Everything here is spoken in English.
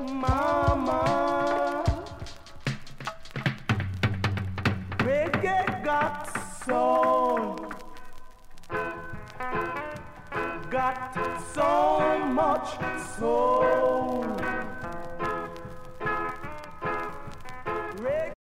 Mama, got got so much soul.